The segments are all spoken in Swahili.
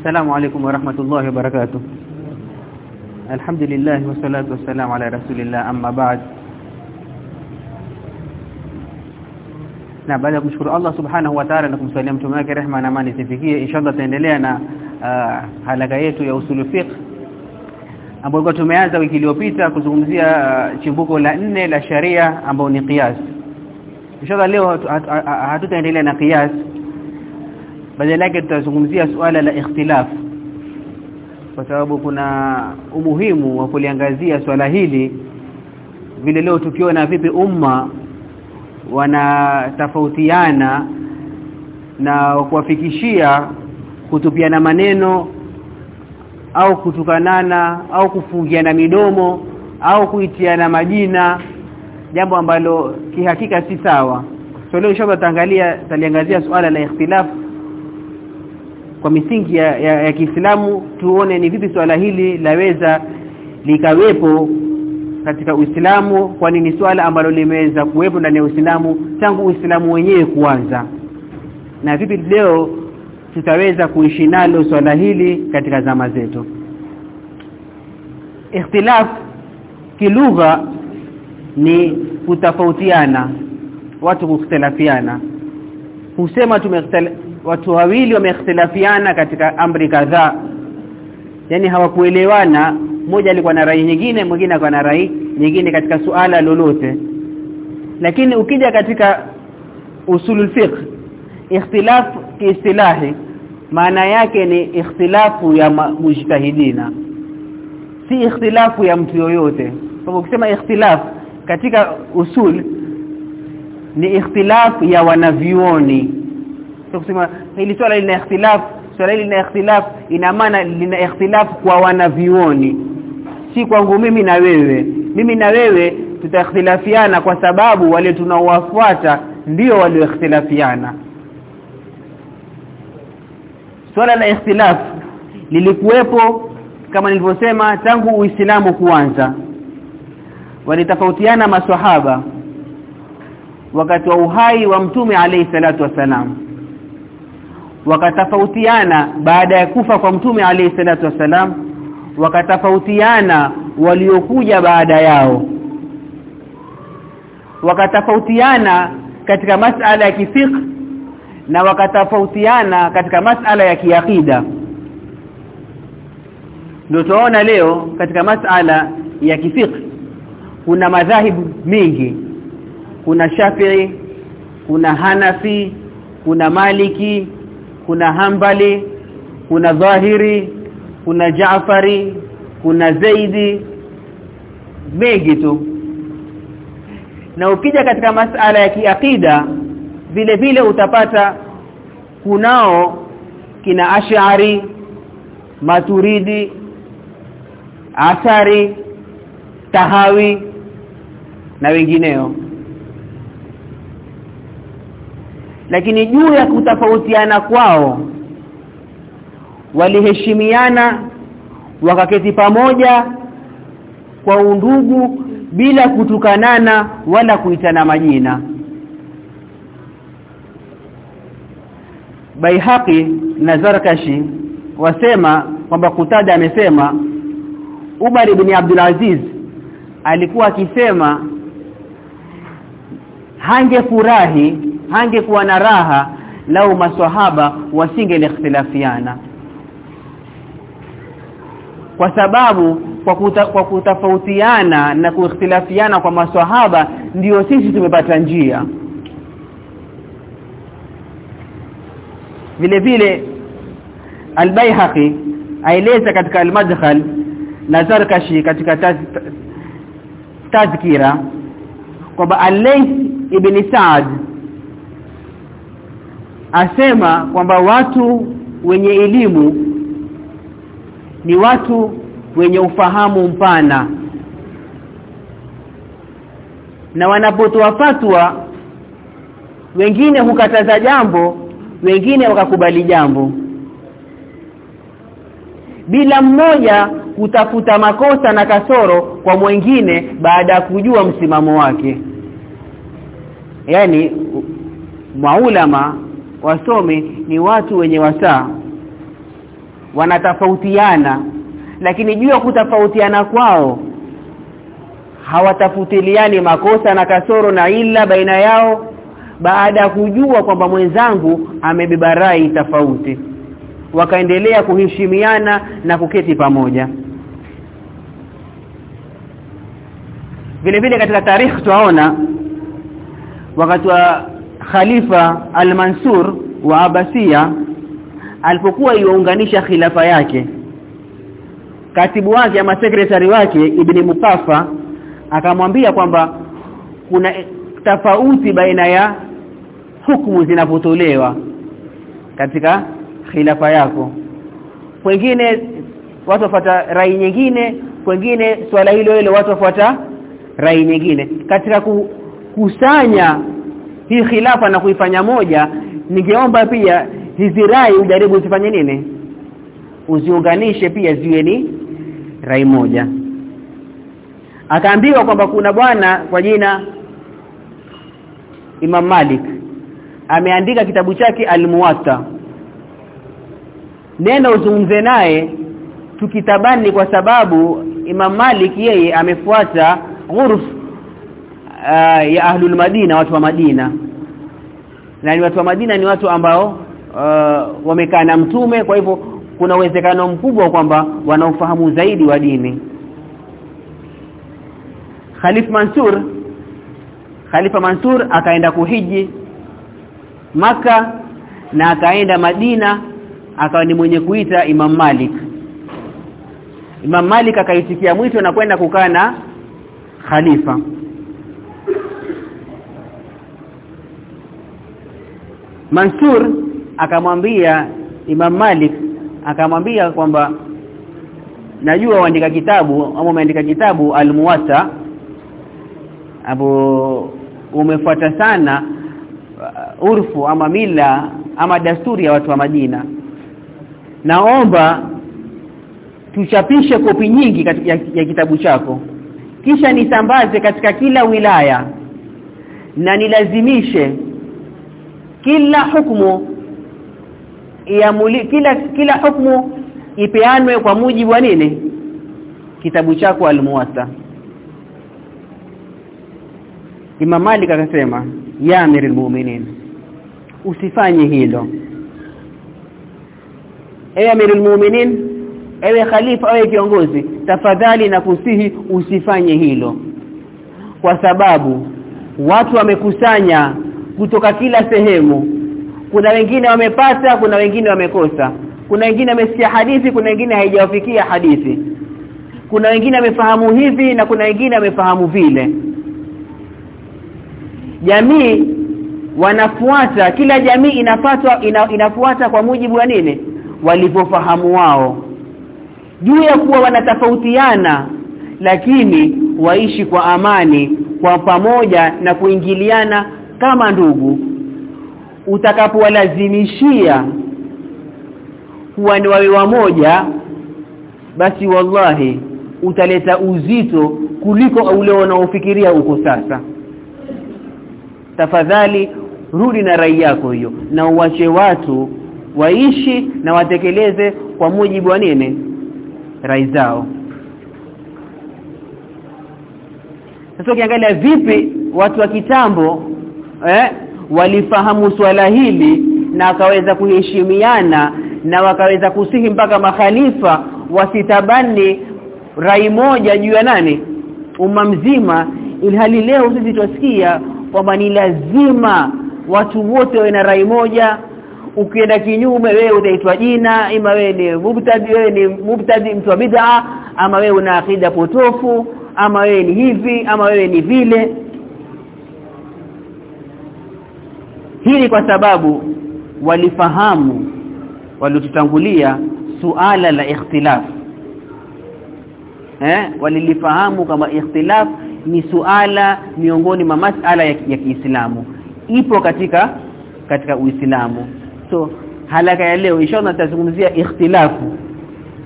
السلام عليكم ورحمة الله وبركاته الحمد لله والصلاة والسلام على رسول الله أما بعد na baada ya kumshukuru Allah subhanahu wa ta'ala na kumsalia mtume wake rehma na amani zifikie inshallah taendelea na uh, halaka yetu ya usulu fiqh ambayo tumeanza wiki iliyopita kuzungumzia uh, chimbuko la nne la sharia ambao ni qiyas inshallah leo hatutaendelea na qiyas badala yake tutazungumzia suala la ikhtilaf. Kwa sababu kuna umuhimu wa kuliangazia swala hili. Vile leo tukiona vipi umma wanatofautiana na kuwafikishia kutupiana maneno au kutukanana au kufungiana midomo au kuitiana majina jambo ambalo kihakika si sawa. So leo inshallah tutaangalia taliangazia suala la ikhtilaf kwa misingi ya, ya, ya Kiislamu tuone ni vipi swala hili laweza likawepo katika Uislamu kwani ni swala ambalo limeweza kuwepo ndani ya Uislamu tangu Uislamu wenyewe kuanza. Na vipi leo tutaweza kuishi nalo swala hili katika zama zetu. Ikhtilaf kilugha ni kutofautiana watu kukhtalafiana husema watu wawili wamekhtalafiana katika amri kadhaa. Yani hawakuelewana. Mmoja alikuwa na rai nyingine mwingine alikuwa na rai nyingine katika suala lolote. Lakini ukija katika usulul fiqh ikhtilaf kiistilahi maana yake ni ikhtilafu ya mujtahidina. Si ikhtilafu ya mtu yoyote. Kwa ukisema ikhtilaf katika usul ni ikhtilafu ya wanavyuoni sio kusema hili swala lina ikhtilaf swala hili lina ikhtilaf ina maana lina ikhtilaf kwa wanavioni si kwangu mimi na wewe. Mimi na wewe tutaikhtilafiana kwa sababu wale tunaowafuata ndio walioikhtilafiana swala la ikhtilaf lilikuwepo kama nilivyosema tangu Uislamu kuanza. Walitofautiana maswahaba. Wakati wa uhai wa mtume alayhi salatu wasalam wakatofautiana baada ya kufa kwa mtume alayhi salatu wasalam wakatafautiana waliokuja baada yao wakatafautiana katika masala ya kifiqh na wakatafautiana katika masala ya kiakida ndio tunaona leo katika masala ya kifiqh kuna madhahibu mingi kuna Shafi'i kuna Hanafi kuna Maliki kuna Hambali kuna Dhahiri kuna Jaafari kuna Zaidi. Mengi tu. Na ukija katika masala ya kiakida vile vile utapata kunao kina Ash'ari Maturidi Asari Tahawi na wengineo lakini juu ya kutofautiana kwao waliheshimiana wakaketi pamoja kwa undugu bila kutukanana wala kuitana majina. Baihaqi na Zarkashi wasema kwamba Kutada amesema Umar ibn Abdul Aziz alikuwa akisema hangefurahi hangekuwa na raha lau maswahaba wasingelikhtilafiana. Kwa sababu kwa, kuta, kwa kutafautiana na kuikhtilafiana kwa maswahaba ndiyo sisi tumepata njia. Vile vile Al-Baihaqi aeleza katika almadkhal na Zarkashi katika taz, tazkira kwamba Al-Layth ibn Sa'd asema kwamba watu wenye elimu ni watu wenye ufahamu mpana. Na wanapotoa fatwa wengine hukataza jambo wengine wakakubali jambo. Bila mmoja kutafuta makosa na kasoro kwa mwingine baada ya kujua msimamo wake. Yani maulama wasomi ni watu wenye wasaa. Wanatofautiana. Lakini juu ya kutofautiana kwao hawatafutiliani makosa na kasoro na ila baina yao baada ya kujua kwamba mwenzangu amebeba rai tofauti. Wakaendelea kuheshimiana na kuketi pamoja. Vile vile katika tarehe tuaona wakati wa khalifa al-Mansur wa Abasia alipokuwa iunganisha khilafa yake katibu wake ama secretary wake Ibn Mukafa akamwambia kwamba kuna tofauti baina ya hukumu zinapotolewa katika khilafa yako. Wengine watu wafuata rai nyingine wengine swala hilo hilo watu wafuata rai nyingine. Katika kukusanya hii khilafa na kuifanya moja ningeomba pia hizi rai ujaribu usifanye nini? Uziunganishe pia ziwe ni rai moja. Akaambiwa kwamba kuna bwana kwa jina Imam Malik ameandika kitabu chake Al-Muwatta. Nenda uzungumze naye tukitabani kwa sababu Imam Malik yeye amefuata urf uh, ya ahlul Madina watu wa Madina. Na ni watu wa Madina ni watu ambao uh, wamekaa na mtume kwa hivyo kuna uwezekano mkubwa kwamba wanaofahamu zaidi wa dini. Khalif Mansur Khalifa Mansur akaenda kuhiji maka na akaenda Madina akawa ni mwenye kuita Imam Malik. Imam Malik akaitikia mwito na kwenda kukaa na khalifa Mansur akamwambia Imam Malik akamwambia kwamba najua uandika kitabu ama umeandika kitabu al-Muwatta. Abu umefuata sana uh, urfu ama mila ama dasturi ya watu wa Madina. Naomba tuchapishe kopi nyingi ya, ya kitabu chako. Kisha nisambaze katika kila wilaya na nilazimishe kila hukumu iamuli kila kila hukumu ipeanwe kwa mujibu wa nini? Kitabu chako al-Muwatta. Imam Malik akasema ya amirul mu'minin usifanye hilo. Ewe amirul mu'minin ewe khalifa ewe kiongozi tafadhali na kusihi usifanye hilo. Kwa sababu watu wamekusanya kutoka kila sehemu. Kuna wengine wamepata kuna wengine wamekosa. Kuna wengine wamesikia hadithi kuna wengine haijawafikia hadithi. Kuna wengine wamefahamu hivi na kuna wengine wamefahamu vile. Jamii wanafuata kila jamii inafuata ina, inafuata kwa mujibu wa nini? Walivyofahamu wao. Juu ya kuwa wanatofautiana lakini waishi kwa amani kwa pamoja na kuingiliana kama ndugu utakapowalazimishia kuwa ni wawe wamoja basi wallahi utaleta uzito kuliko ule unaofikiria uko sasa. Tafadhali rudi na rai yako hiyo na uwache watu waishi na watekeleze kwa mujibu wa nini? Rai zao. Sasa ukiangalia vipi watu wa kitambo eh walifahamu swala hili na akaweza kuheshimiana na wakaweza kusihi mpaka makhalifa wasitabani rai moja juu ya nani? Umma mzima ilhali leo sisi tusikia kwamba ni lazima watu wote wawe na rai moja. Ukienda kinyume wewe utaitwa jina ima wewe ni mubtadi wewe ni mubtadi mtu wa bid'a ama wewe una akida potofu ama wewe ni hivi ama wewe ni vile hii kwa sababu walifahamu waliotutangulia suala la ikhtilaf. Eh walilifahamu kama ikhtilaf ni suala miongoni mwa masala ya, ya Kiislamu. Ipo katika katika Uislamu. So halaka ya leo inshallah tutazungumzia ikhtilafu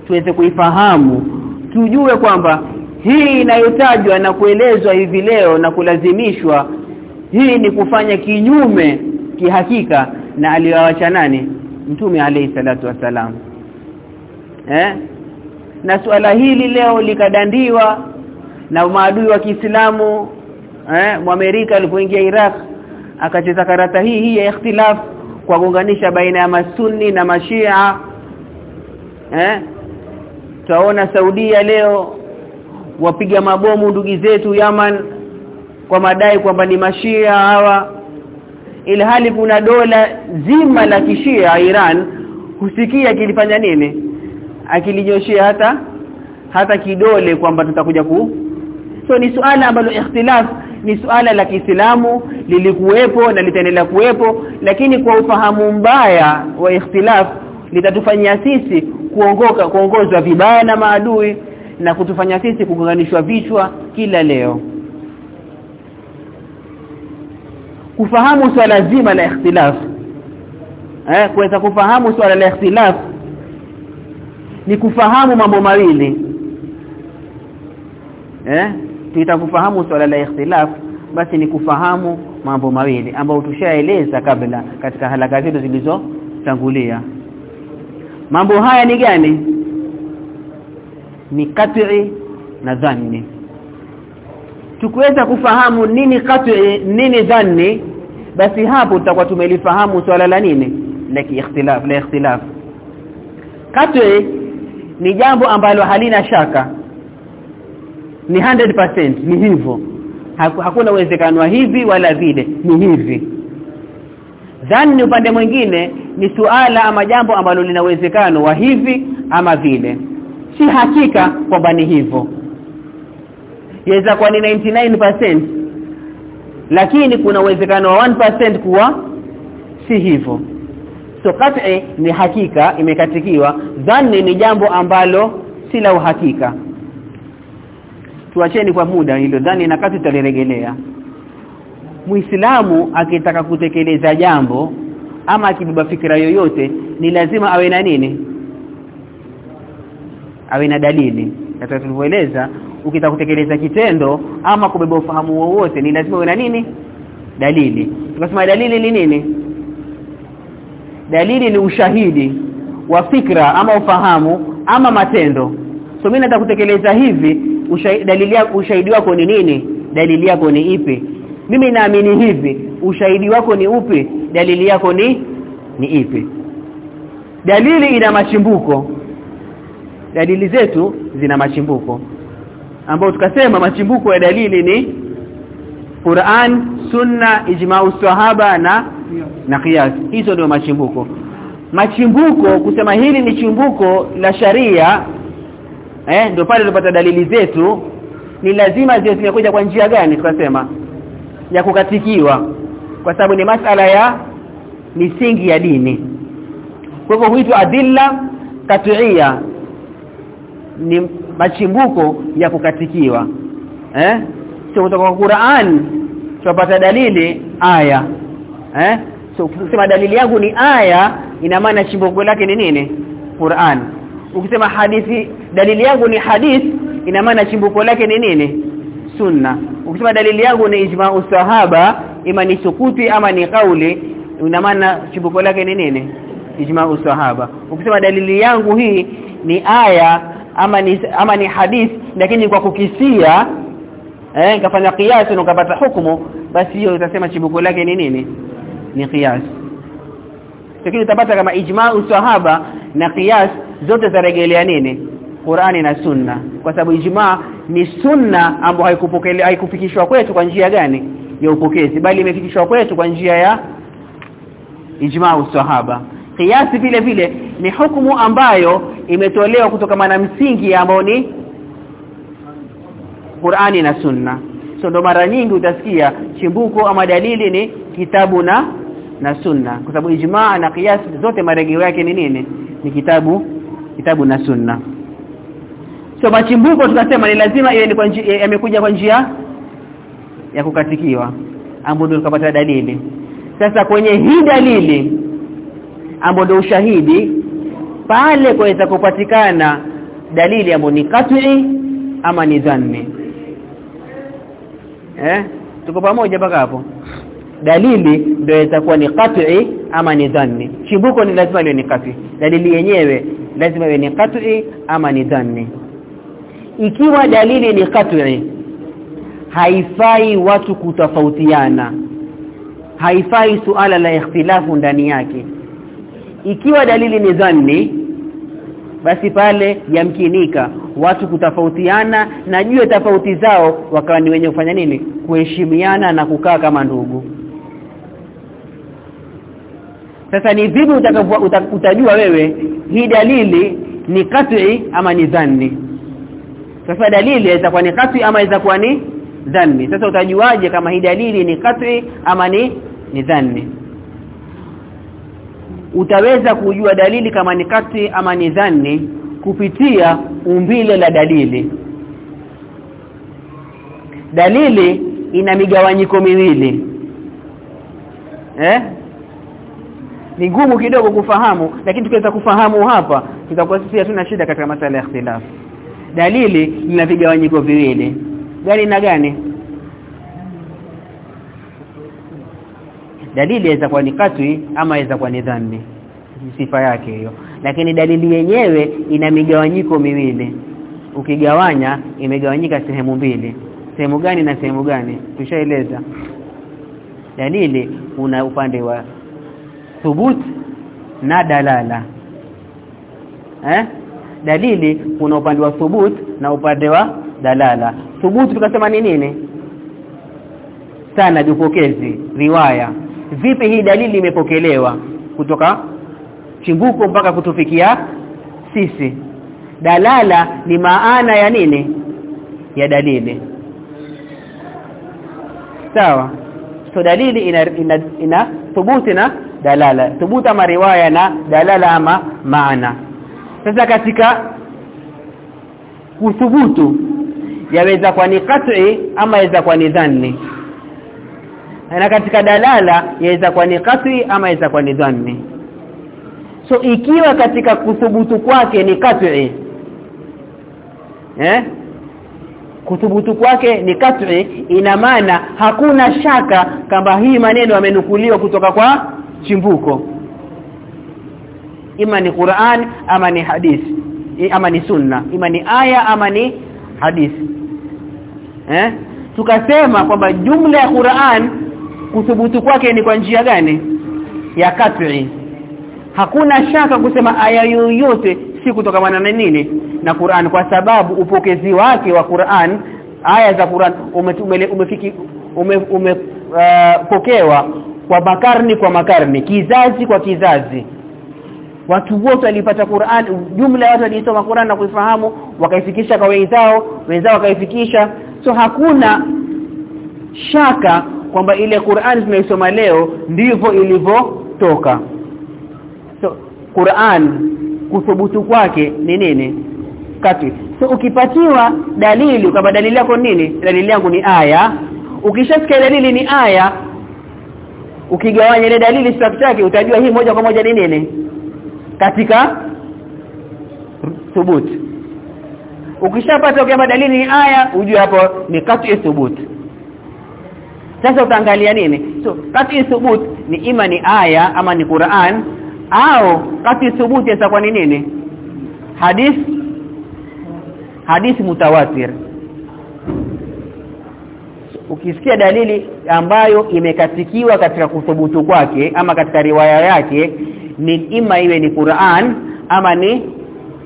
tuweze kuifahamu. Tujue kwamba hii inayotajwa na kuelezwa hivi leo na kulazimishwa hii ni kufanya kinyume kihakika na aliwaacha nani? Mtume alayhi salatu wasalam eh? Na suala hili leo likadandiwa na maadui wa Kiislamu eh Amerika alipoingia Iraq akacheza karata hii hii ya ikhtilaf kwa kuunganisha baina ya masunni na mashia. Eh? Taona Saudia leo wapiga mabomu ndugu zetu Yaman kwa madai kwamba ni mashia hawa ili hali kuna dola zima la kishia Iran husikia kilifanya nini? Akilinyoshia hata hata kidole kwamba tutakuja ku. So ni suala ambalo ikhtilaf ni suala la Kiislamu lilikuwepo na litaendelea kuwepo lakini kwa ufahamu mbaya wa ikhtilaf litatufanyia sisi kuongoka kuongozwa vibaya na maadui na kutufanya sisi kugonganishwa vichwa kila leo kufahamu swala zima la ikhtilaf. Eh kuweza kufahamu swala la ikhtilaf ni kufahamu mambo mawili. Eh tutakufahamu swala la ikhtilaf basi ni kufahamu mambo mawili ambayo tushaeleza kabla katika halaka zetu zilizotangulia. Mambo haya ni gani? Ni kat'i na dhanni tukiweza kufahamu nini kat'i nini dhanni basi hapo tutakuwa tumelifahamu swala la nini? La ikhtilaf la ikhtilaf. Kat'i ni jambo ambalo halina shaka. Ni 100% ni hivyo. Hakuna uwezekano wa hivi wala vile ni hivi. Dhanni upande mwingine ni suala ama jambo ambalo lina uwezekano wa hivi ama vile. Si hakika kwamba ni hivyo yaweza kuwa ni 99% lakini kuna uwezekano wa 1% kuwa si hivyo. So kat'i ni hakika imekatikiwa. Dhanni ni jambo ambalo si la uhakika. Tuacheni kwa muda hilo. Dhani na kati tutalirejelea. Muislamu akitaka kutekeleza jambo ama akibeba fikira yoyote ni lazima awe na nini? Awe na dalili. Kata tulivyoeleza ukitaka kutekeleza kitendo ama kubeba ufahamu wowote ni lazima uwe na nini? Dalili. Tukasema dalili ni nini? Dalili ni ushahidi wa fikra ama ufahamu ama matendo. So mimi nataka kutekeleza hivi dalili yako ushahidi wako ni nini? Dalili yako ni ipi? Mimi naamini hivi ushahidi wako ni upi? Dalili yako ni ni ipi? Dalili ina machimbuko. Dalili zetu zina machimbuko ambao tukasema machimbuko ya dalili ni Qur'an sunna ijma'u sahaba na na qiyas. Hizo ndio machimbuko. Machimbuko kusema hili ni chimbuko la sharia eh ndio pale tunapata dalili zetu ni lazima ziwe zimekuja kwa njia gani tukasema? Ya kukatikiwa kwa sababu ni masala ya misingi ya dini. Kwa hivyo huitwa adilla katuia ni machimbuko ya kukatikiwa. Eh? Sio kutoka Qur'an tupata dalili aya. Eh? So ukisema dalili yangu ni aya ina maana chimbuko lake ni nini? Qur'an. Ukisema hadithi dalili yangu ni hadith ina maana chimbuko lake ni nini? Sunna. Ukisema dalili yangu ni ijma usahaba ima ni sukuti ama ni kauli ina maana chimbuko lake ni nini? Ijma usahaba ukisema dalili yangu hii ni aya ama ni ama ni hadith lakini kwa kukisia eh kafanya kiasi na ukapata hukumu basi hiyo utasema chibuko lake ni nini? Ni kiasi lakini utapata kama ijma'u sahaba na kias zote zarejelea nini? Qur'ani na Sunna. Kwa sababu ijma ni sunna ambayo haikupokelewa haikufikishwa kwetu kwa njia gani? Ya upokezi bali imefikishwa kwetu kwa njia ya ijma'u sahaba kiasi vile vile ni hukumu ambayo imetolewa kutoka na msingi ambao ni Qur'ani na Sunna. So ndo mara nyingi utasikia chimbuko ama dalili ni kitabu na na sunna. Kwa sababu ijmaa na qiyas zote marejeo yake ni nini? Ni kitabu kitabu na sunna. So machimbuko tunasema ni lazima iwe ni kwa njia yamekuja kwa njia ya kukatikiwa. Ambapo tukapata dalili. Sasa kwenye hii dalili ambapo ndio ushahidi. Pale kwaweza kupatikana dalili ambayo ni kat'i ama ni dhanni. Eh? Tuko pamoja mpaka hapo? Dalili ndio itakuwa ni qat'i ama ni dhanni. Chimbuko ni lazima liwe ni qat'i dalili yenyewe lazima iwe ni qat'i ama ni dhanni. Ikiwa dalili ni qat'i haifai watu kutofautiana. Haifai suala la ikhtilafu ndani yake ikiwa dalili ni dhanni basi pale yamkinika. Watu kutofautiana na juu tofauti zao wakawa ni wenye kufanya nini? Kuheshimiana na kukaa kama ndugu. Sasa ni vipi utajua wewe hii dalili ni kat'i ama ni dhanni sasa dalili inaweza kuwa ni kat'i ama inaweza kuwa ni dhanni sasa utajuaje kama hii dalili ni kat'i ama ni ni dhanni utaweza kujua dalili kama ni kat'i ama ni dhanni kupitia umbile la dalili. Dalili ina migawanyiko miwili. Eh? Ni ngumu kidogo kufahamu lakini tukiweza kufahamu hapa tutakuwa sisi hatuna shida katika masala ya ikhtilaf. Dalili lina vigawanyiko viwili. Gani na gani dalili inaweza kuwa ni katwi ama inaweza kuwa ni dhanni sifa yake hiyo. Lakini dalili yenyewe ina migawanyiko miwili. Ukigawanya imegawanyika sehemu mbili. Sehemu gani na sehemu gani? Tushaeleza. Dalili una upande wa thubut na dalala. Eh? Dalili kuna upande wa thubut na upande wa dalala. Thubut tukasema ni nini? Sana jupokezi riwaya vipi hii dalili imepokelewa? Kutoka chimbuko mpaka kutufikia sisi. Dalala ni maana ya nini? Ya dalili. Sawa. So dalili ina ina, ina thubuti na dalala. Thubuta ama riwaya na dalala ama maana. Sasa katika kuthubutu yaweza kwa ni kat'i ama yaweza kwa ni dhanni na katika dalala yaweza kuwa ni kasri ama yaweza kuwa ni dhanni so ikiwa katika kuthubutu kwake ni kat'i eh? Kuthubutu kwake ni kat'i ina maana hakuna shaka kwamba hii maneno yamenukuliwa kutoka kwa chimbuko. Ima ni Qur'an ama ni hadithi ama ni sunna. Ima ni aya ama ni hadithi eh? Tukasema kwamba jumla ya Qur'an kuthubutu kwake ni kwa njia gani? Ya kat'i. Hakuna shaka kusema aya yoyote si kutokana na nini? Na Qur'an kwa sababu upokezi wake wa Qur'an aya za Qur'an umefiki ume, ume uh, kwa makarni kwa makarni kizazi kwa kizazi. Watu wote walipata Qur'an jumla ya watu walisoma Qur'an na kuifahamu wakaifikisha kwa wenzao wenzao wakaifikisha. So hakuna shaka kwamba ile Qur'an tunaisoma leo ndivyo ilivyotoka. So Qur'an kuthubutu kwake ni nini? Kati. So ukipatiwa dalili kama dalili yako nini? Dalili yangu ni aya. Ukishasikia dalili ni aya ukigawanya ile dalili structure yake utajua hii moja kwa moja ni nini? Katika thubutu ukishapata kama dalili ni aya ujue hapo ni kati thubut sasa utaangalia nini? So kati thubut ni ima ni aya ama ni Qur'an? Au kati thubuti itakuwa ni nini? Hadith? Hadith mutawatir. Ukisikia dalili ambayo imekatikiwa katika kuthubutu kwake ama katika riwaya yake ni ima iwe ni Qur'an ama ni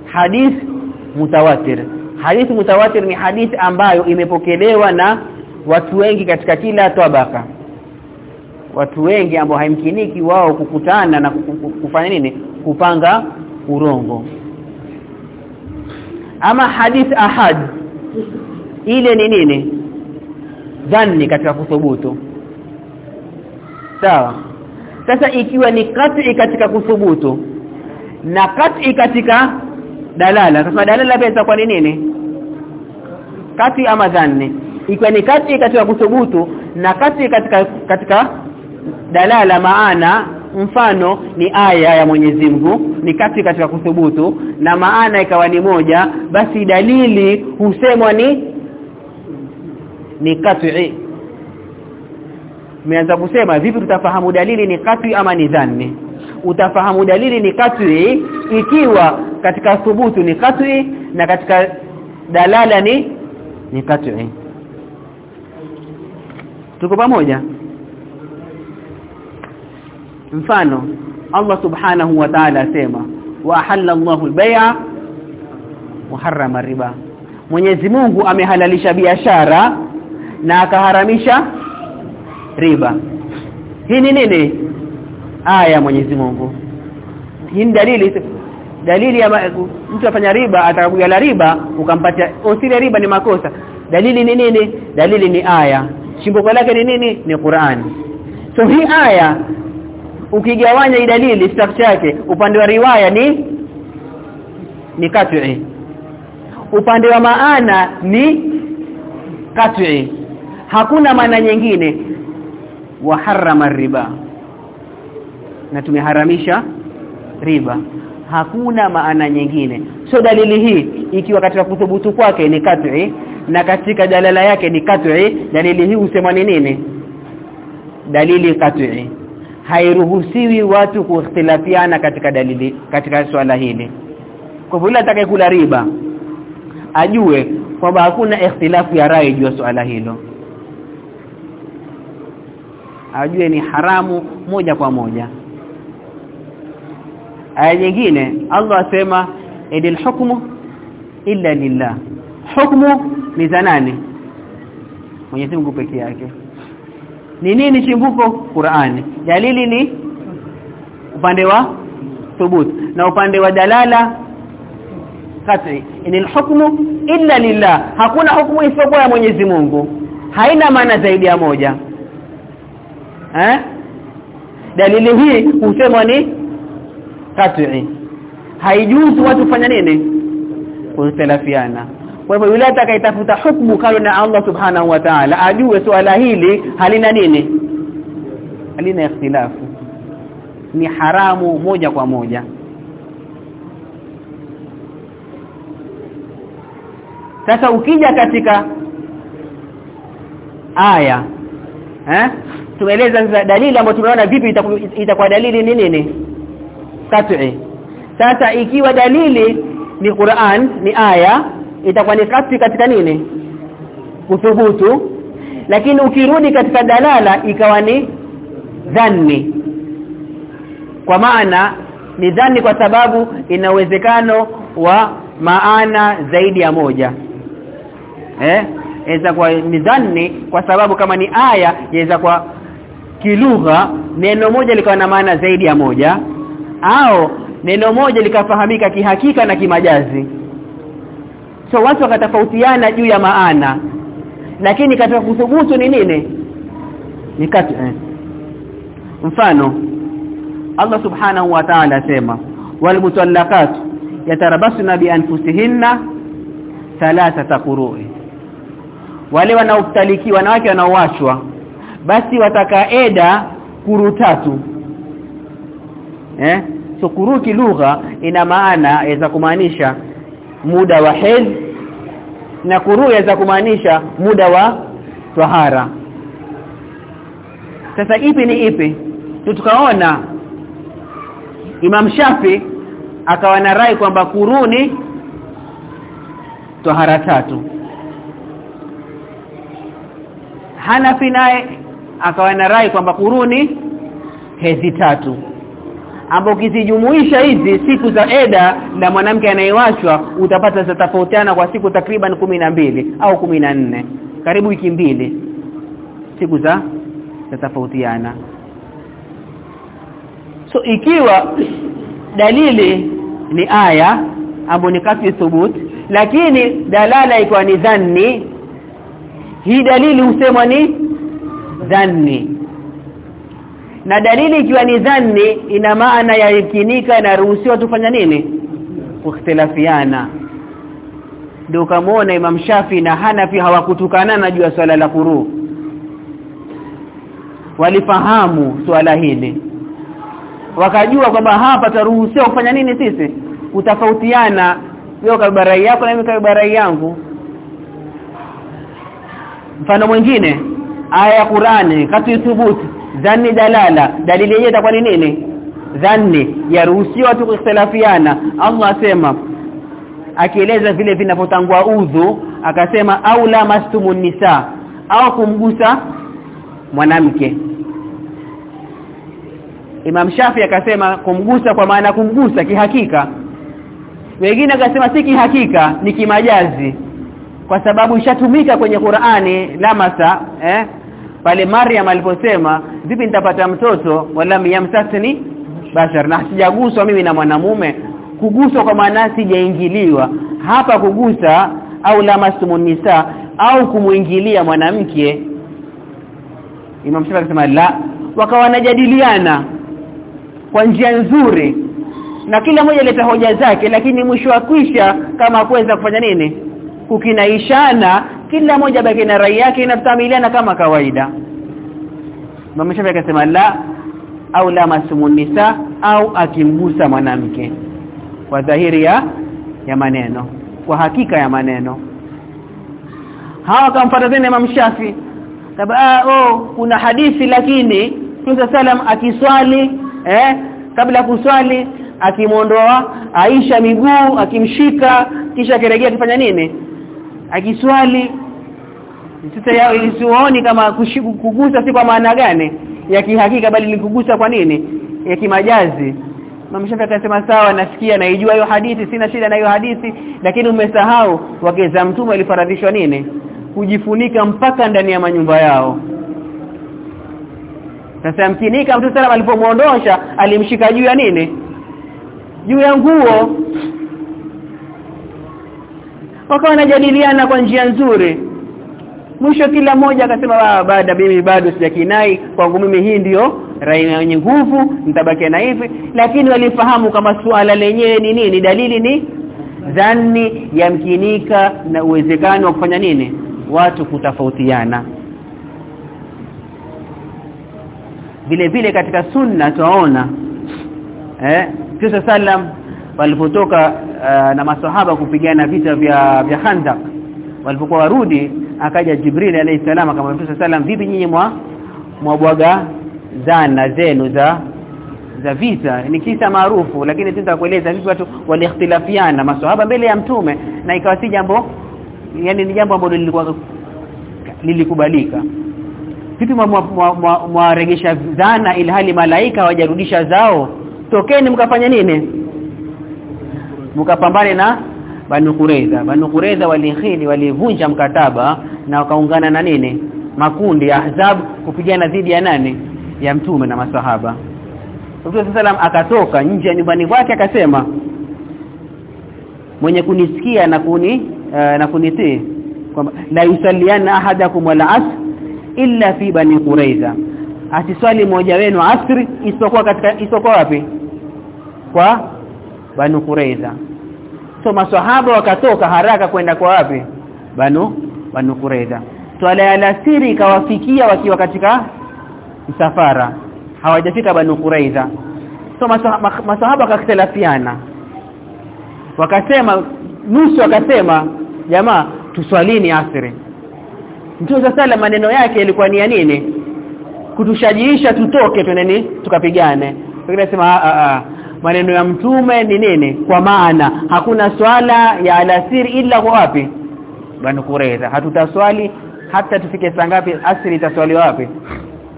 hadith mutawatir. Hadith mutawatir ni hadith ambayo imepokelewa na watu wengi katika kila tabaka. Watu wengi ambao haimkiniki wao kukutana na kufanya nini? Kupanga urongo. Ama hadith ahad. Ile ni nini? Dhanni katika kuthubutu. Sawa. Sasa ikiwa ni kat'i katika kuthubutu na kat'i katika dalala. Sasa dalala pia kwa ni nini? Kati ama dhanni ikiwa ni kati katika kuthubutu na kati katika katika dalala maana mfano ni aya ya Mwenyezi Mungu ni kati katika kuthubutu na maana ikawa ni moja basi dalili husemwa ni ni kat'i Mianza kusema vipi tutafahamu dalili ni kat'i ama ni dhanni utafahamu dalili ni kat'i ikiwa katika thubutu ni kat'i na katika dalala ni ni kat'i tuko pamoja? Mfano Allah subhanahu wa ta'ala asema wa halala Allahu al-bay'a wa harrama riba Mwenyezi Mungu amehalalisha biashara na akaharamisha riba. Hii ni nini? Aya Mwenyezi Mungu. Hii ni dalili dalili ya mtu afanya riba atakuyala riba ukampatia usile riba ni makosa. Dalili ni nini? Dalili ni aya chimbuko lake ni nini? Ni Qur'an. So hii aya ukigawanya hii dalili structure yake upande wa riwaya ni ni kat'i upande wa maana ni kat'i hakuna maana nyingine. Wa harama riba. Na tumeharamisha riba. Hakuna maana nyingine. So dalili hii ikiwa katika kuthubutu kwake ni kat'i na katika dalala yake ni kat'i. Dalili hii husema ni nini? Dalili kat'i. Hairuhusiwi watu kuikhtilafiana katika dalili katika swala hili. Kwa hivyo atakayekula riba ajue kwamba hakuna ikhtilafu ya rai juu ya swala hilo. Ajue ni haramu moja kwa moja. Aya nyingine Allah asema idil hukmu illa lillah hukmu ni za nani? Mwenyezi Mungu peke yake. Ni nini chimbuko? Qur'ani. Dalili ni upande wa thubut. Na upande wa dalala kat'i inil hukmu illa lillah. Hakuna hukumu isipokuwa ya Mwenyezi Mungu. Haina maana zaidi ya moja. Eh? Dalili hii husemwa ni kat'i haijuzu watu kufanya nini? Kustelafiana kwa hivyo yule atakayetafuta hukumu kalo na Allah subhanahu wa ta'ala ajue swala hili halina nini? Halina ikhtilafu. Ni haramu moja kwa moja. Sasa ukija katika aya eh? Tumeeleza dalili ambayo tumeona vipi itakuwa dalili ni nini? Kat'i sasa ikiwa dalili ni Qur'an ni aya itakuwa ni kafi katika nini? Kuthubutu. Lakini ukirudi katika dalala ikawa ni dhanni. Kwa maana ni dhanni kwa sababu ina uwezekano wa maana zaidi ya moja. Eh? Inaweza kuwa ni dhanni kwa sababu kama ni aya inaweza kwa kilugha neno moja likawa na maana zaidi ya moja. Au neno moja likafahamika kihakika na kimajazi so watu wakatofautiana juu ya maana. Lakini katika kuthubutu ni nini? Ni kati eh. mfano Allah subhanahu wa ta'ala asema walmutallaqat yatarabasna bi anfusihinna thalathata qurui wale wanaotaliki wanawake wanaowashwa basi watakaeda kuru tatu. Eh? So kuruki lugha ina maana inaweza kumaanisha muda wa hedhi na kuruya za kumaanisha muda wa tahara. Sasa ipi ni ipi? Tukaona Imam Shafi akawa na rai kwamba kuruni tahara tatu. Hanafi naye akawa na rai kwamba kuruni hedhi tatu ambapo ukizijumuisha hizi siku za eda na mwanamke anayewachwa utapata zitatofautiana kwa siku takriban mbili au nne. Karibu wiki mbili siku za zitatofautiana. So ikiwa dalili ni aya ambayo ni kafi thubut lakini dalala ikiwa ni dhanni hii dalili husemwa ni dhanni na dalili ikiwa ni dhanni ina maana ya yakinika na ruhusiwa tufanya nini? Kukhtilafiana ndio kamaona Imam Shafi na Hanafi hawakutukana na juu ya swala la kuru walifahamu swala hili. Wakajua kwamba hapa taruhusiwa kufanya nini sisi? Kutafautiana. Wewe kabarai yako na mimi kabarai yangu. Mfano mwingine aya ya Qur'ani kati thubuti dhani dalala. Dalili yenyewe itakuwa ni nini? Dhanni yaruhusiwa tu kuikhtilafiana. Allah asema akieleza vile vinapotangua udhu akasema au la mastumun nisa au kumgusa mwanamke. Imam Shafi akasema kumgusa kwa maana kumgusa kihakika. Wengine akasema si kihakika ni kimajazi. Kwa sababu ishatumika kwenye Qur'ani lamasa eh pale Maryam aliposema vipi nitapata mtoto? Wala yamsasni bashar. Na sijaguswa mimi na mwanamume. Kuguswa kwa maana sijaingiliwa. Hapa kugusa au lamastumun nisa au kumuingilia mwanamke Imam Shafi akasema la. Wakawa wanajadiliana kwa njia nzuri. Na kila mmoja leta hoja zake lakini mwisho wa kwisha kama kuweza kufanya nini? Kukinaishana kila mmoja baki na rai yake inatamiliana kama kawaida. Mama Shafi akasema la au la masumun nisa au akimgusa mwanamke. Kwa dhahiri ya ya maneno. Kwa hakika ya maneno. Hawa kamfuata tena Imam Shafi. Kaba oh kuna hadithi lakini Mtume salam akiswali eh kabla kuswali akimondoa Aisha miguu akimshika kisha akirejea kifanya nini akiswali sasa yao ilisuoni kama kushiku, kugusa si kwa maana gani ya kihakika bali nikugusa kwa nini ya kimajazi. Shafi akasema sawa nasikia naijua hiyo hadithi sina shida na hiyo hadithi lakini umesahau wakeza mtume alifaradhishwa nini? Kujifunika mpaka ndani ya manyumba yao. Sasa mkinika mtu salama alipomuondosha alimshika juu ya nini? Juu ya nguo wakawa wanajadiliana kwa njia nzuri. Mwisho kila mmoja akasema baada mimi bado sijakinai kwangu mimi hii ndio rai yenye nguvu nitabaki na hivi. Lakini walifahamu kama suala lenyewe ni nini dalili ni dhanni yamkinika na uwezekano wa kufanya nini? Watu kutafautiana vile vile katika sunna tunaona eh Kisa sallam walipotoka uh, na maswahaba kupigana vita vya vya Khandaq. Walipokuwa warudi akaja Jibril alayhi salam kama Mtume salam vipi nyinyi mwa mwabwaga zana zenu za za vita? Ni kisa maarufu lakini tutakueleza vipi watu waliikhtilafiana. Maswahaba mbele ya mtume na ikawa si jambo yani ni jambo ambalo lilikuwa lilikubalika. Vipi mwaregesha dhana ili hali malaika wajarudisha zao? Tokeni mkafanya nini mkapambane na Banu Qurayza. Banu Qurayza walihili walivunja mkataba na wakaungana na nini? Makundi ya Ahzab kupigana dhidi ya nani? Ya mtume na masahaba. Mtume sallam akatoka nje ya nyumbani kwake akasema mwenye kunisikia na kuni uh, na kunitii kwamba la yusalliana ahadakum wala asr illa fi bani quraiza asiswali mmoja wenu asri isipokuwa katika isipokuwa wapi? Kwa Banu Qurayza. so maswahaba wakatoka haraka kwenda kwa wapi? Banu Banu Qurayza. swala ya alasiri ikawafikia wakiwa katika msafara. Hawajafika Banu Qurayza. so maswahaba wakakhtilafiana wakasema nusu wakasema jamaa tuswalini asri Mtume sala maneno yake yalikuwa ni ya nini? Kutushajiisha tutoke tuneni tukapigane. Wengine sema a ah, a ah, ah maneno ya mtume ni nini? Kwa maana hakuna swala ya alasiri ila kwa wapi? Bani kureza hatutaswali hata tufike saa ngapi asri itaswali wapi?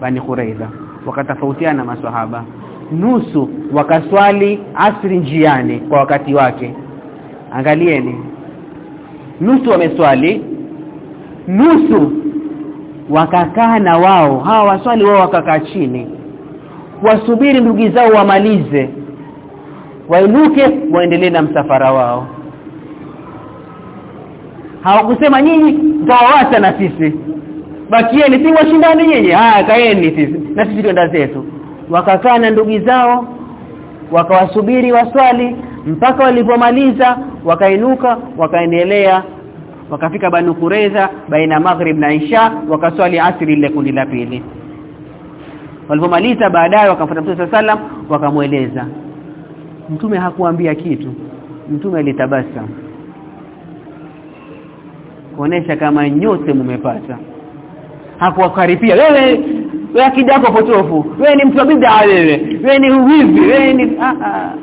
Bani kureza wakatafautiana maswahaba. Nusu wakaswali asri njiani kwa wakati wake. Angalieni. Nusu wameswali nusu wakakaa na wao. Hawa waswali wao wakakaa chini. Wasubiri ndugu zao wamalize wainuke waendelee na msafara wao. Hawakusema nyinyi mtawaacha na sisi. Bakieni si washindani nyinyi? Haya kaeni sisi na sisi tuenda zetu. Wakakaa na ndugu zao wakawasubiri waswali mpaka walipomaliza wakainuka wakaendelea wakafika Banu Kureza baina Maghrib na Isha wakaswali asri ile kundi la pili. Walipomaliza baadaye wakamfuata Mtume sallam wakamueleza Mtume hakuambia kitu. Mtume alitabasa. Kuonesha kama nyote mmepata hakuwakaripia wewe wewe akida potofu wewe ni mtu wa bid'a wewe wewe ni uwizi wewe ni ah ah.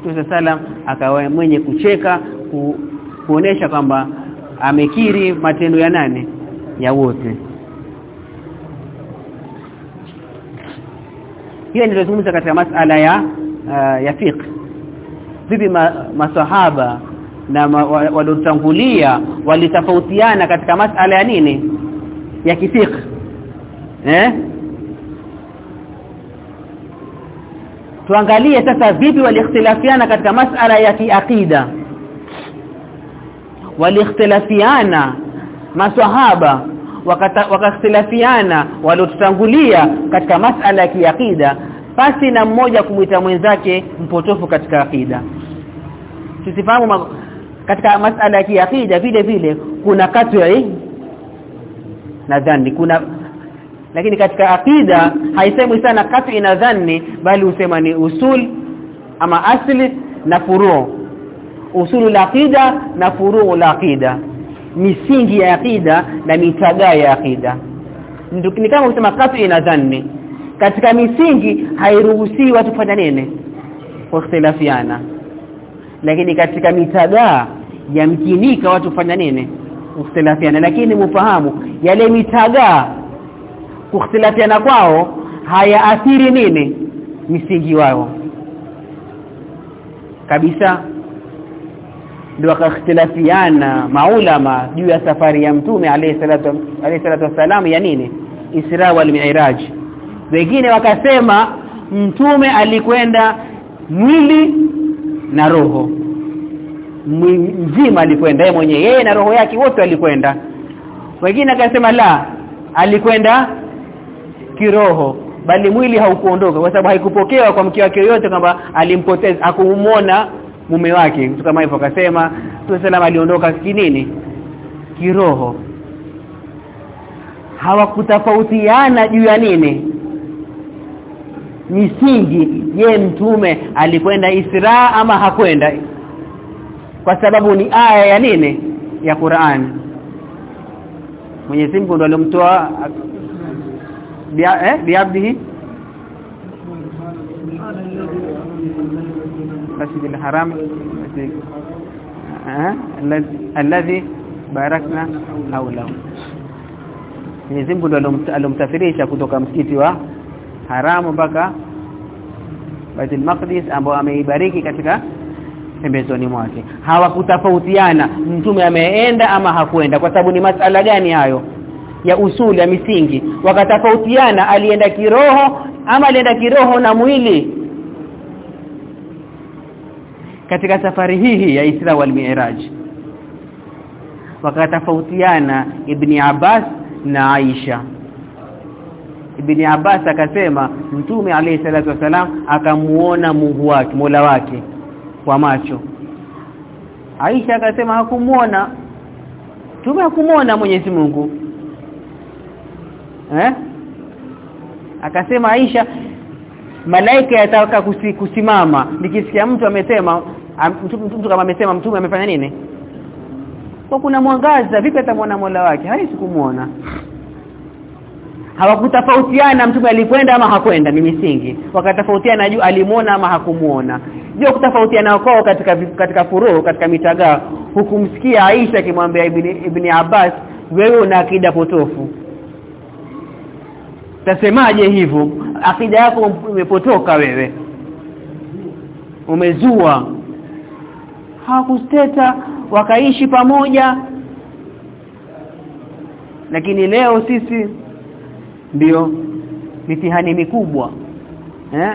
Mtume salam akawa mwenye kucheka ku, kuonesha kwamba amekiri matendo ya nane ya wote. Hiyo nilizungumza katika masala ya uh, ya fiqh vipi ma, masahaba na ma, waliotangulia walitofautiana katika masala ya nini? Ya kifiqh eh? Tuangalie sasa vipi walikhtilafiana katika masala ya kiakida walikhtilafiana maswahaba wakakhtilafiana waliotutangulia katika masala ya kiakida basi na mmoja kumwita mwenzake mpotofu katika akida. Tusifahamu katika masala ya kiakida vile vile kuna kati ya nadhani kuna lakini katika akida haisemwi sana katu inadhani bali usema ni usul ama asli na furu. Usulul aqida na furu'ul aqida misingi ya aqida na mitagaa ya aqida ni kama kusema katu inadhani katika misingi hairuhusiwi watu kufanya nini? Kukhtilafiana. Lakini katika mitagaa yamkinika watu kufanya nini? Kukhtilafiana. Lakini mufahamu yale mitagaa kukhtilafiana kwao hayaathiri nini? Misingi wao. Kabisa. Ndio wakakhtilafiana maulama juu ya safari ya mtume alayhi salatu alayhi salatu wasalam ya nini? Isra wal Mi'raj wengine wakasema mtume alikwenda mwili na roho. Mzima alikwenda yeye mwenyewe yeye na roho yake wote alikwenda wengine akasema la alikwenda kiroho bali mwili haukuondoka kwa sababu haikupokewa kwa mke wake yote kwamba alimpoteza akumuona mume wake mtu kama hivyo. Akasema Tusalama aliondoka kinini? Kiroho. Hawakutafautiana juu ya nini misingi ye mtume alikwenda Isra ama hakwenda? Kwa sababu ni aya ya nini? Ya Qur'ani Mwenyezi Mungu ndo alomtoa bia eh biabdihi masjid al-haram eh, alladhi barakna hawlahu. Mwenyezi Mungu ndo alomtafirisha kutoka msikiti wa haramu mpaka Baitul Maqdis ambao ameibariki katika pembezoni mwake. Hawakutafautiana mtume ameenda ama hakuenda. Kwa sababu ni masala gani hayo? Ya usuli ya misingi. Wakatafautiana alienda kiroho ama alienda kiroho na mwili. Katika safari hii ya Isra wal Mi'raj. Wakatafautiana Ibni Abbas na Aisha Ibni Abbas akasema Mtume alayhi salatu wasalam akamuona Mungu wake Mola wake kwa macho. Aisha akasema hakumuona. Mtume hakumuona Mwenyezi Mungu. Eh? Akasema Aisha malaika yataka kusimama. Nikisikia mtu amesema mtu, mtu kama amesema mtume amefanya nini? Kwa kuna mwangaza vipi atamwona Mola wake? Hawezi kumuona hawakutafautiana mtume alikwenda ama hakwenda ni misingi wakatafautiana juu alimuona ama hakumuona jua kutafautiana kwao katika katika furu katika mitaga hukumsikia Aisha akimwambia ibni, ibni Abbas wewe una akida potofu. Tasemaje hivyo? Akida yako imepotoka wewe. Umezua. Hawakusteta wakaishi pamoja. Lakini leo sisi ndio. Mitihani mikubwa. Eh?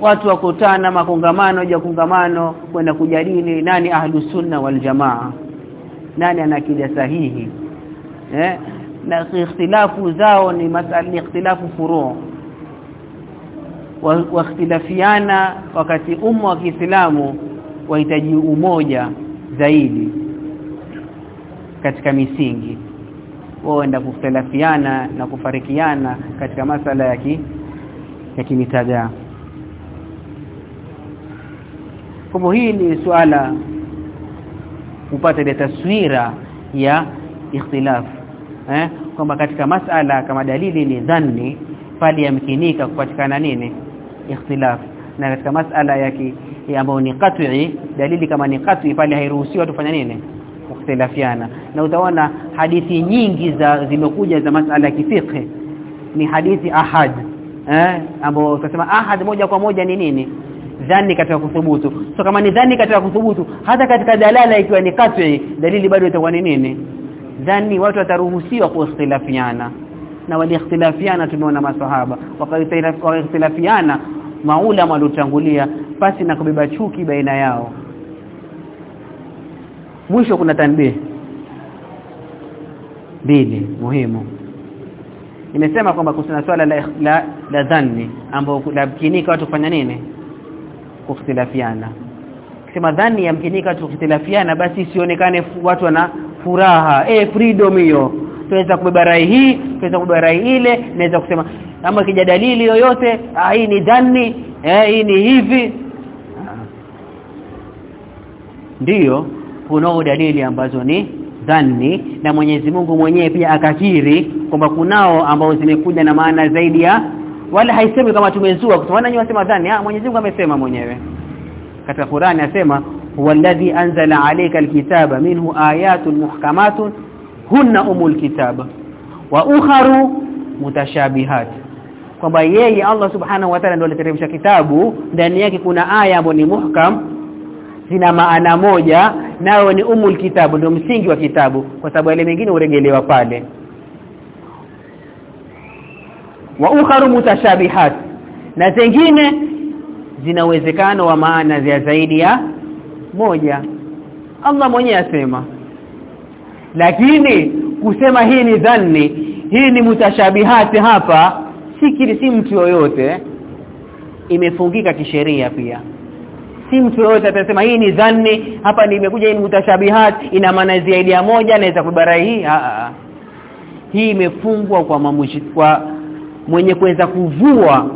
Watu wakutana makongamano ya kongamano kwenda kujadili nani ahlus sunna wal jamaa. Nani ana sahihi? Eh? Na ikhtilafu zao ni masala ikhtilafu furu. Wakhtilafiana wakati umma wa Kiislamu wahitaji umoja zaidi katika misingi waenda kukhtilafiana na kufarikiana katika masala ya ki, ya kimitaja. Kwa hii ni suala upate ile taswira ya ikhtilaf eh? Kwamba katika masala kama dalili ni dhanni pale yamkinika kupatikana nini? Ikhtilaf. Na katika masala ya ambayo ni qat'i dalili kama ni qat'i pale hairuhusiwi tufanya nini kukhtilafiana na utaona hadithi nyingi za zimekuja za masala ya kifiqh ni hadithi ahad eh ambao utasema ahad moja kwa moja ni nini? Dhani katika kuthubutu. So kama ni dhani katika kuthubutu hata katika dalala ikiwa ni kat'i dalili bado itakuwa ni nini? Dhani watu wataruhusiwa kuikhtilafiana. Na waliikhtilafiana tumeona maswahaba. Wakakhtilafiana maulama waliotangulia pasi na kubeba chuki baina yao mwisho kuna tanbih mbili muhimu. Nimesema kwamba kuna swala la la, la dhanni ambao labkinika watu kufanya nini? Kukhtilafiana kisema dhanni yamkinika watu kukhtilafiana basi isionekane watu wana furaha. Eh freedom hiyo. Tunaweza kubeba rai hii tunaweza kubeba rai ile naweza kusema ama kija dalili yoyote ah hii ni dhanni eh hii ni hivi. Ndiyo kunao dalili ambazo ni dhanni na Mwenyezi Mungu mwenyewe pia akakiri kwamba kunao ambao zimekuja na maana zaidi ya wala haisemi kama tumezua kwa maana wasema dhanni ah Mwenyezi Mungu amesema mwenyewe. Katika Qur'ani asema huwallazi anzala alayka alkitaba minhu ayatun muhkamatun hunna umul kitaba wa ukharu mutashabihat. Kwamba yeye Allah subhanahu wa ta'ala ndio aliteremsha kitabu ndani yake kuna aya ambazo ni muhkam zina maana moja nayo ni umul kitabu ndio msingi wa kitabu kwa sababu yale mengine uregelewa pale. Wa ukharu mutashabihat na zingine zina uwezekano wa maana za zaidi ya moja. Allah mwenyewe asema lakini kusema hii ni dhanni hii ni mutashabihati hapa si si mtu yoyote imefungika kisheria pia si mtu yote atasema hii ni dhanni hapa nimekuja ni mutashabihat ina maana zaidi ya moja naweza kubara hii? A a hii imefungwa kwa mamushi kwa mwenye kuweza kuvua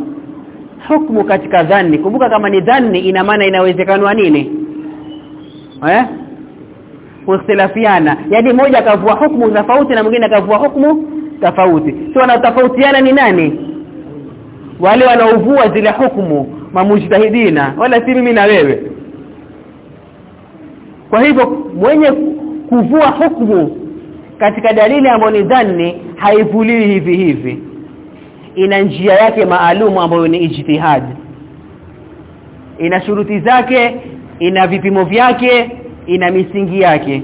hukumu katika dhanni kumbuka kama ni dhanni ina maana inawezekanwa nini? Eh? Kukhtilafiana. Yani mmoja akavua hukumu tofauti na mwingine akavua hukumu tofauti. Sio wanatofautiana ni nani? Wale wanaovua zile hukumu mamujtahidina wala si mimi na wewe. Kwa hivyo mwenye kuvua hukumu katika dalili ambayo ni dhanni haivuliwi hivi hivi. Ina njia yake maalumu ambayo ni ijtihad. Ina shuruti zake ina vipimo vyake ina misingi yake.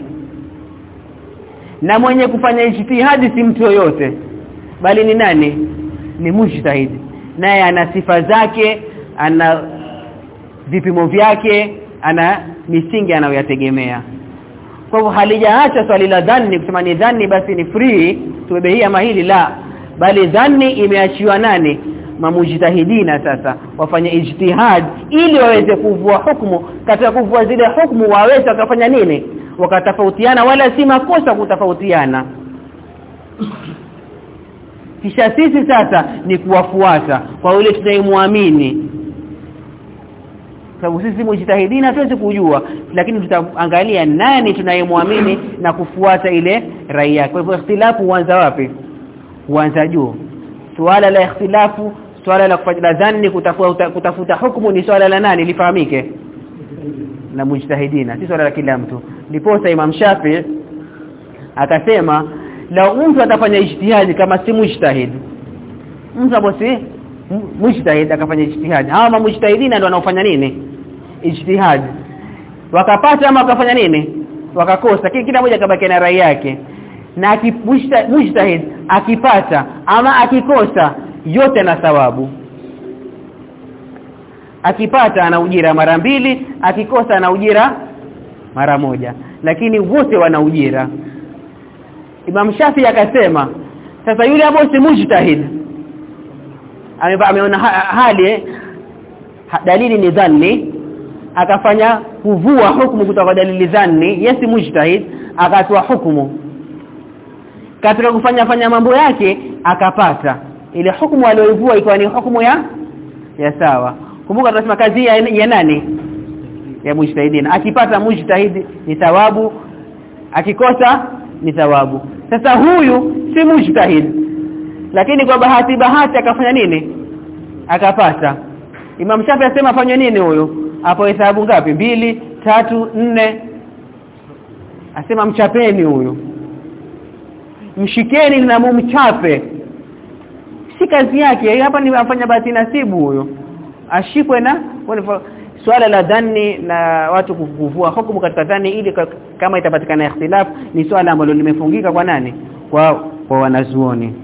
Na mwenye kufanya ijtihadi si mtu yoyote bali ni nani? Ni mujtahid. Naye ana sifa zake ana vipimo vyake ana misingi anayoyategemea. Kwa hivyo halijaacha swali la dhanni kusema ni dhanni basi ni free tubebe ama hili la bali dhanni imeachiwa nani? Mamujtahidina sasa wafanye ijtihad ili waweze kuvua hukumu. Katika kuvua zile hukumu waweze wakafanya nini? Wakatofautiana wala si makosa kutofautiana. Kisha sisi sasa ni kuwafuata kwa yule tunayemwamini sababu sisi mujtahidina hatuwezi kujua lakini tutaangalia nani tunayemwamini na kufuata ile rai yake kwa hivyo ikhtilafu huanza wapi? Huanza juu. Swala la ikhtilafu swala la kufanya dhanni kutafuta kutafuta hukumu ni swala la nani? Lifahamike? Na mujtahidina si swala la kila mtu. Liposa Imam Shafi akasema la mtu atafanya ijtihadi kama si mujtahid. Mtu ambaye si mujtahid akafanya ijtihad. Hawa mujtahidina ndio wanaofanya nini? Ijtihad. Wakapata ama wakafanya nini? Wakakosa. Kila mmoja kabaki na rai yake. Na mujtahid akipata ama akikosa yote na thawabu. Akipata ana ujira mara mbili akikosa ana ujira mara moja. Lakini wote wana ujira. Imam Shafi akasema sasa yule ambaye si mujtahid ameona hali eh? Dalili ni dhanni. Akafanya kuvua hukumu kutoka dalili dhanni. Yesi mujtahid. Akatoa hukumu. Katika kufanya fanya mambo yake akapata. Ile hukumu aliyoivua ikawa ni hukumu ya ya sawa. Kumbuka tunasema kazi ya, ya nani? Ya mujtahidina akipata mujtahid ni thawabu. Akikosa ni thawabu. Sasa huyu si mujtahid lakini kwa bahati bahati akafanya nini? Akapata. Imam Shafi asema afanye nini huyo hapo hesabu ngapi? Mbili tatu nne. Asema mchapeni huyo mshikeni na mumchape. Si kazi yake. Hapa ni afanya bahati nasibu huyo ashikwe na swala la dhani na watu kuvua hukumu katika dhani ili kama itapatikana ikhtilaf ni swala ambalo limefungika kwa nani? Kwa kwa wanazuoni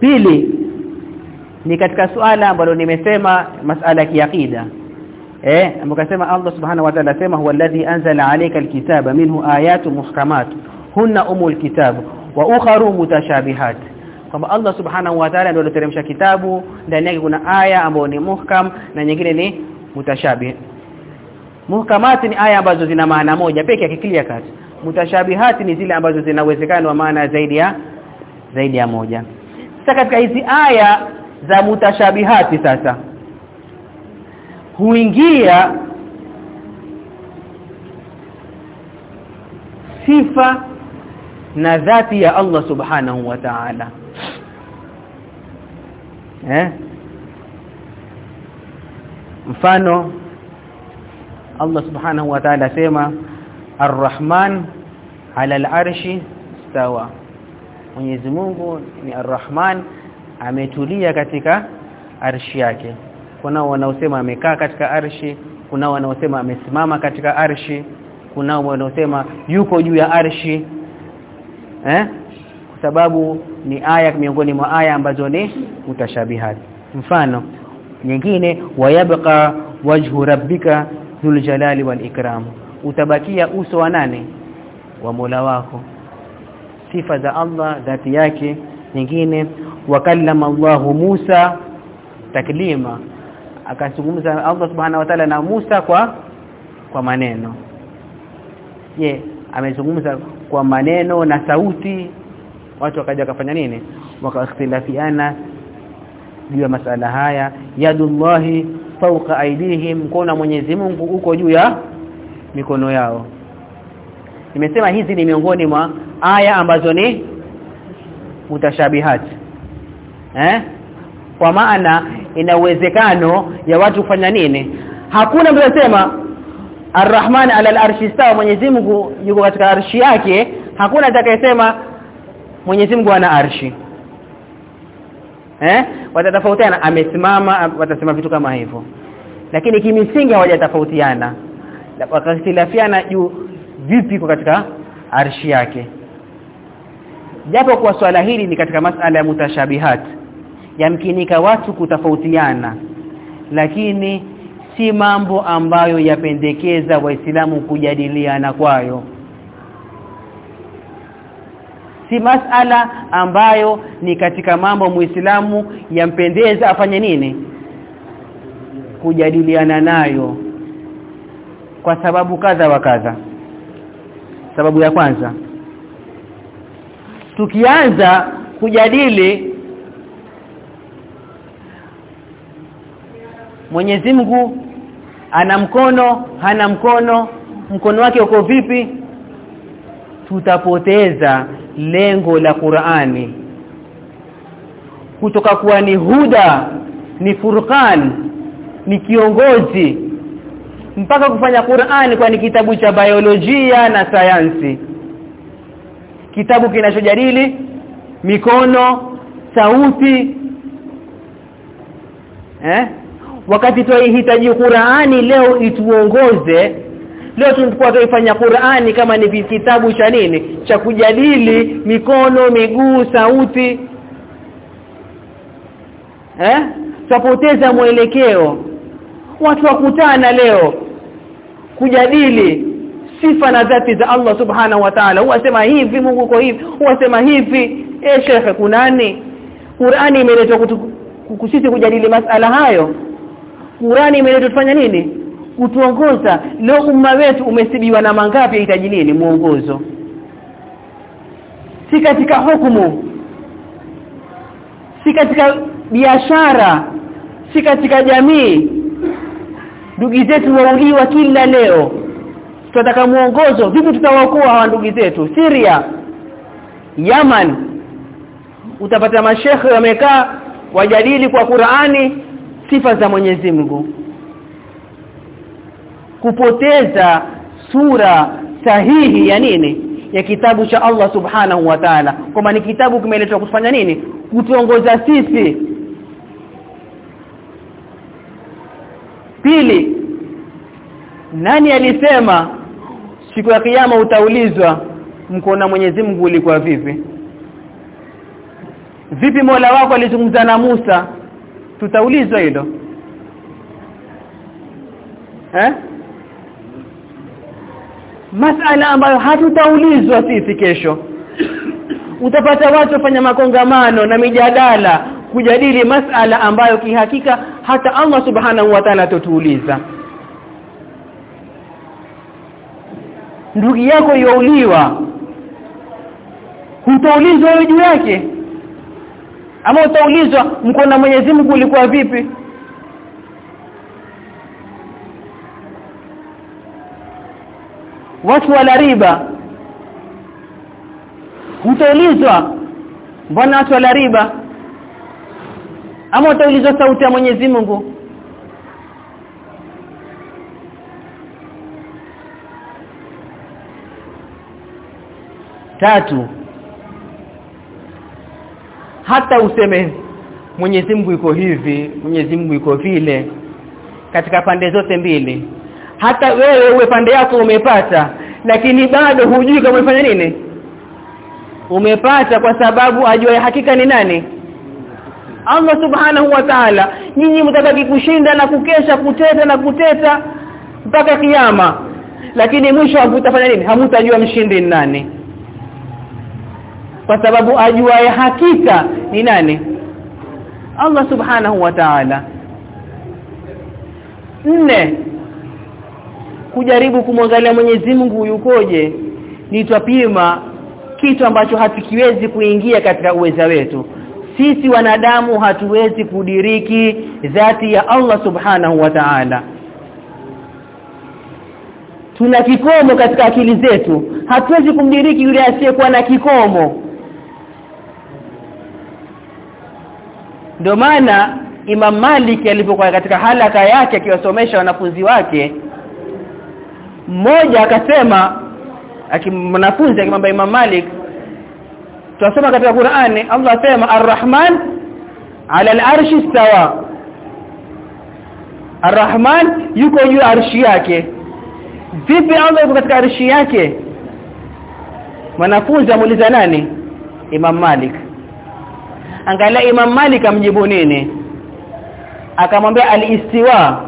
pili ni katika suala ambalo nimesema masala ya kiakida eh ambakasema Allah subhanahu wa ta'ala sema huwa alladhi anzala alayka alkitaba minhu ayatu muhkamat. Hunna umul kitab wa ukharu mutashabihat. Kwamba Allah subhanahu wa ta'ala ndio aliteremsha kitabu ndani yake kuna aya ambayo ni muhkam na nyingine ni mutashabih muhkamati ni aya ambazo zina maana moja pekee yake clear mutashabihati ni zile ambazo zina uwezekano wa maana zaidi ya zaidi ya moja. Sasa katika hizi aya za mutashabihati sasa huingia sifa na dhati ya Allah subhanahu wa ta'ala. Eh? Mfano Allah subhanahu wa ta'ala sema Ar-Rahman 'ala al-'arshi stawa Mwenyezi Mungu ni Ar-Rahman ametulia katika arshi yake. Kuna wanaosema amekaa katika arshi kuna wanaosema amesimama katika arshi kuna wanaosema yuko juu ya arshi eh? Kwa sababu ni aya miongoni mwa aya ambazo ni mutashabihat. Mfano nyingine wayabqa wajhu rabbika dhul jalali wal ikram. Utabakia uso wa nane wa Mola wako. Sifa za Allah dhati yake. Nyingine wakallama Allahu Musa taklima. Akazungumza Allah subhanahu wa ta'ala na Musa kwa kwa maneno. Je amezungumza kwa maneno na sauti? Watu wakaja wakafanya nini? Wakakhtilafiana juu ya masala haya. Yadullahi fawqa aidihim mkono Mwenyezi Mungu uko juu ya mikono yao nimesema hizi ni miongoni mwa aya ambazo ni mutashabihat. Eh? Kwa maana ina uwezekano ya watu kufanya nini? Hakuna mtu anasema Ar-Rahman ala al-arshi stawa Mwenyezi Mungu yuko katika arshi yake. Hakuna atakayesema Mwenyezi Mungu ana arshi. Eh? Watatofautiana amesimama watasema vitu kama hivyo. Lakini kimisingi hawajatofautiana. Wakatilafiana juu vipi kwa katika arshi yake. Japo kwa swala hili ni katika masala ya mutashabihat yamkinika watu kutofautiana lakini si mambo ambayo yapendekeza waislamu kujadiliana kwayo. Si masala ambayo ni katika mambo muislamu yampendeza afanye nini? Kujadiliana nayo kwa sababu kadha wa kadha sababu ya kwanza. Tukianza kujadili Mwenyezi Mungu ana mkono hana mkono mkono wake uko vipi? Tutapoteza lengo la Qur'ani. Kutoka kuwa ni huda ni furqan ni kiongozi mpaka kufanya Qur'an kwa ni kitabu cha biolojia na sayansi. Kitabu kinachojadili mikono sauti eh? Wakati tuihitaji Qur'ani leo ituongoze. Leo tulikuwa tuifanya Qur'ani kama ni kitabu cha nini? Cha kujadili mikono miguu sauti. Eh? Tupoteza mwelekeo. Watu wakutana leo kujadili sifa na dhati za Allah subhanahu wa ta'ala. Huwasema hivi Mungu uko hivi huwasema hivi. Eh shekhe kunani Qur'ani imeletwa kusisi kujadili masala hayo? Qur'ani imeletwa tufanya nini? Kutuongoza. Leo umma wetu umesibiwa na mangapi yahitaji nini? Muongozo si katika hukumu. Si katika biashara. Si katika jamii ndugu zetu wauliwa kila leo. Tunataka muongozo vipi tutawaokoa hawa ndugu zetu? Syria Yaman. Utapata mashekhe wamekaa wajadili kwa Qur'ani sifa za Mwenyezi Mungu. Kupoteza sura sahihi ya nini? Ya kitabu cha Allah subhanahu wa ta'ala. Kwamba ni kitabu kimeletwa kufanya nini? Kutuongoza sisi pili nani alisema siku ya kiyama utaulizwa mko na Mwenyezi Mungu ulikuwa vipi? Vipi Mola wako alizungumza na Musa? Tutaulizwa hilo. Eh? Masala ambayo hatutaulizwa sisi kesho. Utapata watu wafanya makongamano na mijadala kujadili masala ambayo kihakika hata Allah subhanahu wa ta'ala atotuuliza ndugu yako yauliwa hutaulizwa juu yake? Ama utaulizwa mko na Mwenyezi Mungu ulikuwa vipi? Watu wala riba utaulizwa mbona watu wala riba ama utaulizwa sauti ya Mwenyezi Mungu. Tatu. Hata useme Mwenyezi Mungu yuko hivi Mwenyezi Mungu yuko vile katika pande zote mbili. Hata wewe uwe pande yako umepata lakini bado hujui kama umefanya nini. Umepata kwa sababu ajua hakika ni nani Allah subhanahu wa ta'ala. Nyinyi mtakaki kushinda na kukesha kuteta na kuteta mpaka kiyama. Lakini mwisho hamtafanya nini? Hamtajua mshindi ni nani. Kwa sababu ajuaye hakika ni nani? Allah subhanahu wa ta'ala. Nne kujaribu kumwangalia Mwenyezi Mungu yukoje ni twapima kitu ambacho hatukiwezi kuingia katika uweza wetu sisi wanadamu hatuwezi kudiriki dhati ya Allah subhanahu wa ta'ala. Tuna kikomo katika akili zetu. Hatuwezi kumdiriki yule asiyekuwa na kikomo. Ndio maana Imam Malik alipokuwa katika halaka yake akiwasomesha wanafunzi wake mmoja akasema akimwanafunzi akimwambia Imam Malik tunasoma katika Qur'ani Allah asema Ar-Rahman 'ala al-arshi istawa. Ar-Rahman yuko juu arshi yake. Vipi Allah yuko katika arshi yake? Mwanafunzi amuuliza nani? Imam Malik. Angalia Imam Malik amjibu nini? Akamwambia al-istiwa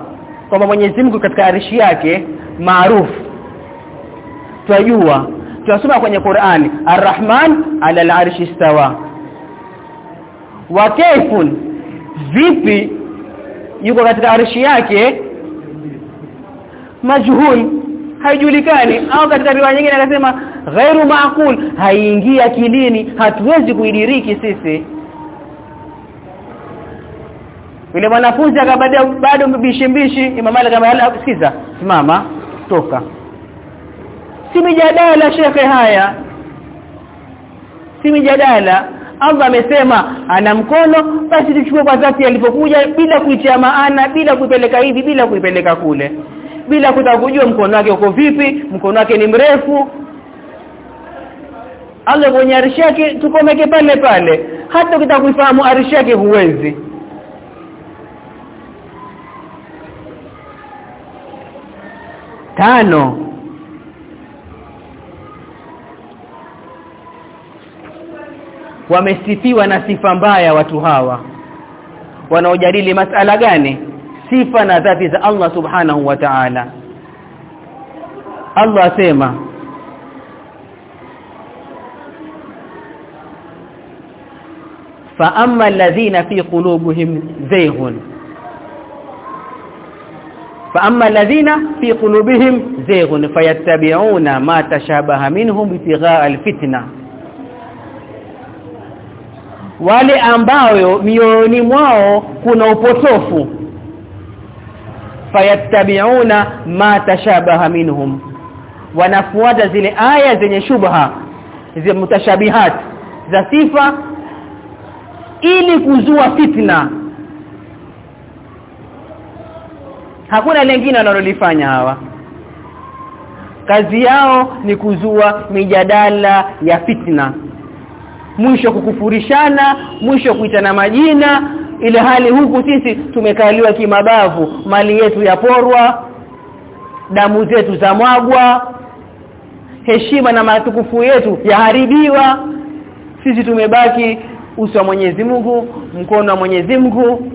kwamba Mwenyezi Mungu katika arshi yake maarufu. Twajua tunasoma kwenye Qur'an Ar-Rahman 'ala al-'arshi istawa. Wa kayfun vipi yuko katika arshi yake? Majhul haijulikani. Au katika riwaya nyingine anasema ghairu maaqul haiingia akilini hatuwezi kuidiriki sisi. Yule mwanafunzi akabadia bado mbishimbishi Imam Malik sikiza simama toka si mijadala shekhe haya. Si mijadala. Allah amesema ana mkono basi tuchukue kwa dhati alipokuja bila kuitia maana bila kuipeleka hivi bila kuipeleka kule. Bila kutakujua mkono wake uko vipi mkono wake ni mrefu. Allah kwenye arishi yake tukomeke pale pale. Hata ukitaka kuifahamu arishi yake huwezi. Tano wamesifiwa na sifa mbaya watu hawa. Wanaojadili masala gani? Sifa na dhati za Allah subhanahu wa ta'ala. Allah asema fa amma alladhina fi qulubihim zayghun. Fa amma alladhina fi qulubihim zayghun fayattabi'una ma tashabaha minhum ibtigha'a alfitna wale ambao mioyoni mwao kuna upotofu. Fayattabi'una ma tashabaha minhum. Wanafuata zile aya zenye shubha zile mutashabihat za sifa ili kuzua fitna. Hakuna lengine wanalolifanya hawa. Kazi yao ni kuzua mijadala ya fitna mwisho kukufurishana mwisho kuitana majina ile hali huku sisi tumekaliwa kimabavu. Mali yetu yaporwa damu zetu za mwagwa heshima na matukufu yetu yaharibiwa. Sisi tumebaki uso wa Mwenyezi Mungu mkono wa Mwenyezi Mungu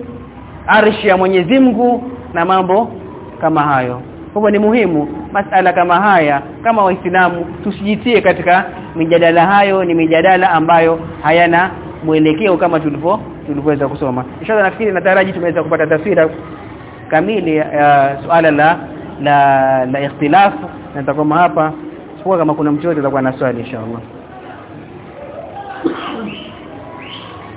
arshi ya Mwenyezi Mungu na mambo kama hayo kwa ni muhimu masala kama haya kama waislamu tusijitie katika mijadala hayo ni mijadala ambayo hayana mwelekeo kama tulivyo tulivyoweza kusoma. Inshallah nafikiri nataraji tumeweza kupata taswira kamili ya uh, suala la la la ikhtilafu na nitakoma hapa sikuwa kama kuna mtu yote atakuwa na swali inshallah